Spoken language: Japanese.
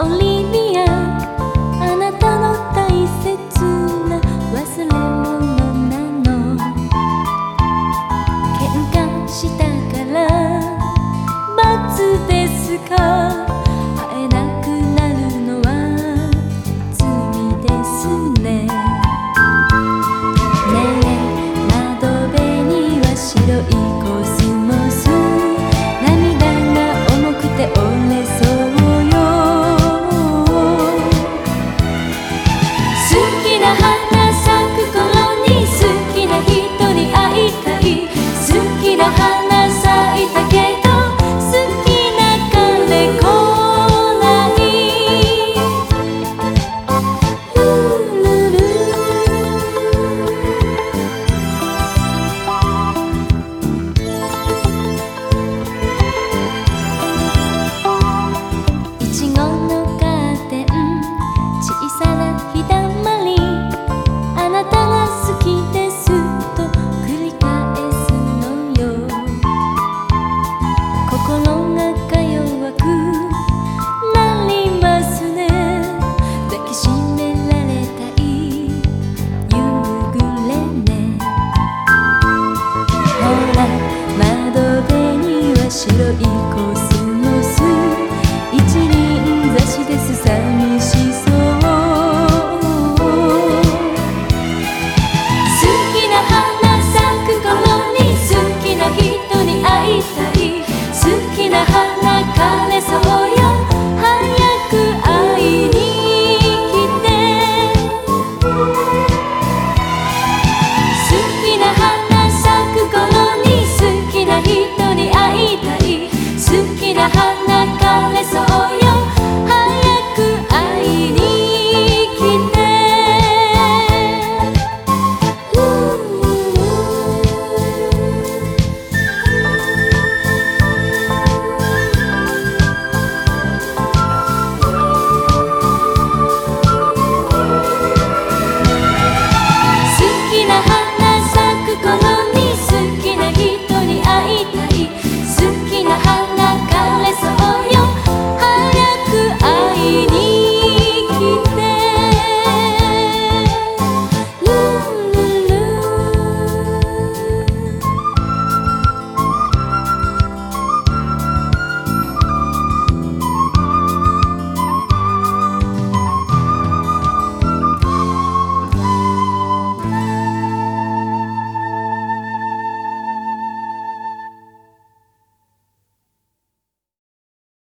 only me. Johan 窓辺には白いコスモス一輪挿しです。寂しい。